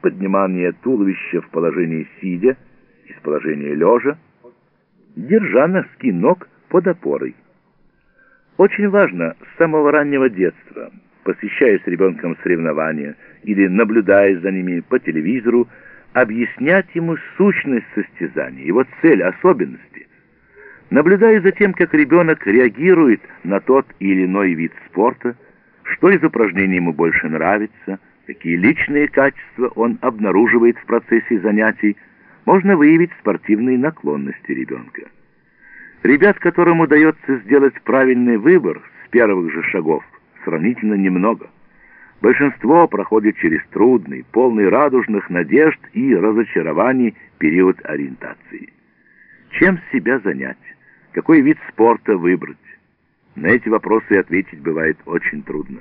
поднимание туловища в положении сидя, из положения лежа, держа носки ног под опорой. Очень важно с самого раннего детства, посещая с ребенком соревнования или наблюдая за ними по телевизору, объяснять ему сущность состязания, его цель, особенности. Наблюдая за тем, как ребенок реагирует на тот или иной вид спорта, что из упражнений ему больше нравится, какие личные качества он обнаруживает в процессе занятий, можно выявить спортивные наклонности ребенка. Ребят, которым удается сделать правильный выбор с первых же шагов, сравнительно немного. Большинство проходит через трудный, полный радужных надежд и разочарований период ориентации. Чем себя занять? Какой вид спорта выбрать? На эти вопросы ответить бывает очень трудно.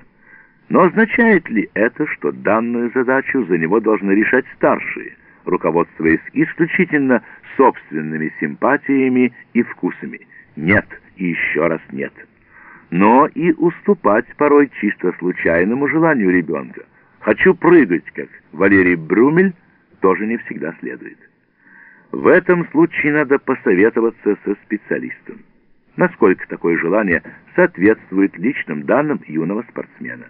Но означает ли это, что данную задачу за него должны решать старшие, руководствуясь исключительно собственными симпатиями и вкусами? Нет и еще раз нет. Но и уступать порой чисто случайному желанию ребенка. Хочу прыгать, как Валерий Брюмель, тоже не всегда следует. В этом случае надо посоветоваться со специалистом. Насколько такое желание соответствует личным данным юного спортсмена.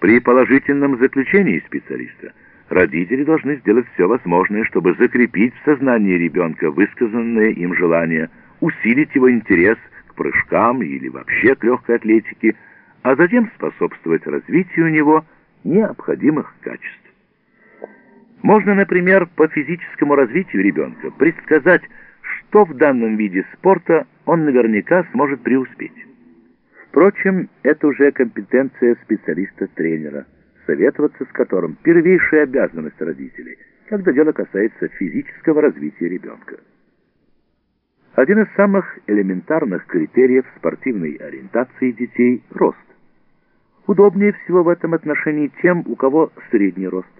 При положительном заключении специалиста родители должны сделать все возможное, чтобы закрепить в сознании ребенка высказанное им желание, усилить его интерес к прыжкам или вообще к легкой атлетике, а затем способствовать развитию у него необходимых качеств. Можно, например, по физическому развитию ребенка предсказать, что в данном виде спорта он наверняка сможет преуспеть. Впрочем, это уже компетенция специалиста-тренера, советоваться с которым первейшая обязанность родителей, когда дело касается физического развития ребенка. Один из самых элементарных критериев спортивной ориентации детей – рост. Удобнее всего в этом отношении тем, у кого средний рост.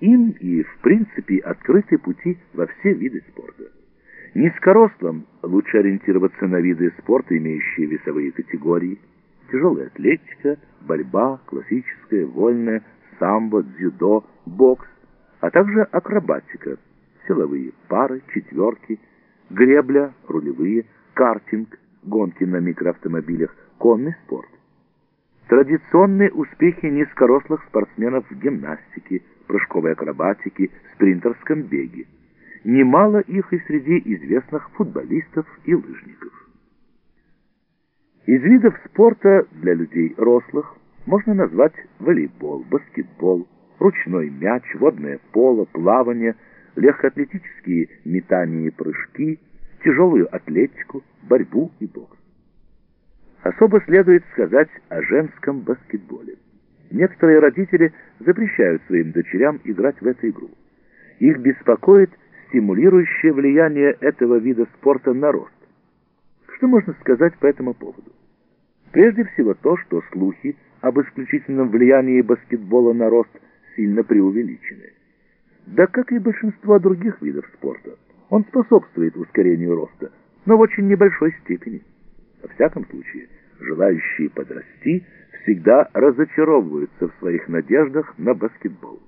Им и, в принципе, открыты пути во все виды спорта. Низкорослым лучше ориентироваться на виды спорта, имеющие весовые категории, тяжелая атлетика, борьба, классическая, вольная, самбо, дзюдо, бокс, а также акробатика, силовые пары, четверки, гребля, рулевые, картинг, гонки на микроавтомобилях, конный спорт. Традиционные успехи низкорослых спортсменов в гимнастике, прыжковой акробатике, спринтерском беге немало их и среди известных футболистов и лыжников. Из видов спорта для людей рослых можно назвать волейбол, баскетбол, ручной мяч, водное поло, плавание, легкоатлетические метания и прыжки, тяжелую атлетику, борьбу и бокс. Особо следует сказать о женском баскетболе. Некоторые родители запрещают своим дочерям играть в эту игру. Их беспокоит стимулирующее влияние этого вида спорта на рост. Что можно сказать по этому поводу? Прежде всего то, что слухи об исключительном влиянии баскетбола на рост сильно преувеличены. Да как и большинство других видов спорта, он способствует ускорению роста, но в очень небольшой степени. Во всяком случае, желающие подрасти всегда разочаровываются в своих надеждах на баскетбол.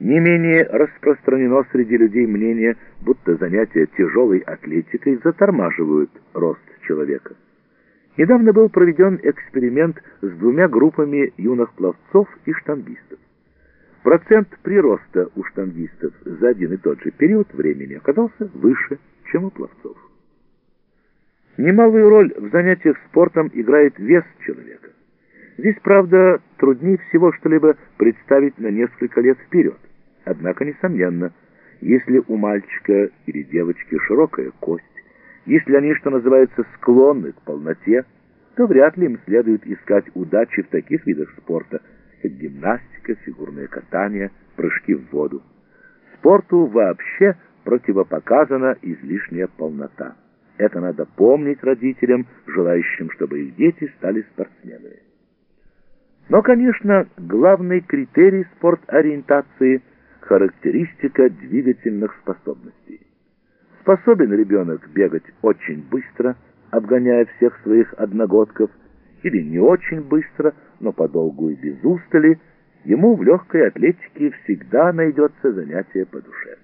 Не менее распространено среди людей мнение, будто занятия тяжелой атлетикой затормаживают рост человека. Недавно был проведен эксперимент с двумя группами юных пловцов и штангистов. Процент прироста у штангистов за один и тот же период времени оказался выше, чем у пловцов. Немалую роль в занятиях спортом играет вес человека. Здесь, правда, труднее всего что-либо представить на несколько лет вперед. Однако, несомненно, если у мальчика или девочки широкая кость, если они, что называется, склонны к полноте, то вряд ли им следует искать удачи в таких видах спорта, как гимнастика, фигурное катание, прыжки в воду. Спорту вообще противопоказана излишняя полнота. Это надо помнить родителям, желающим, чтобы их дети стали спортсменами. Но, конечно, главный критерий спорт-ориентации – характеристика двигательных способностей. Способен ребенок бегать очень быстро, обгоняя всех своих одногодков, или не очень быстро, но подолгу и без устали, ему в легкой атлетике всегда найдется занятие по душе.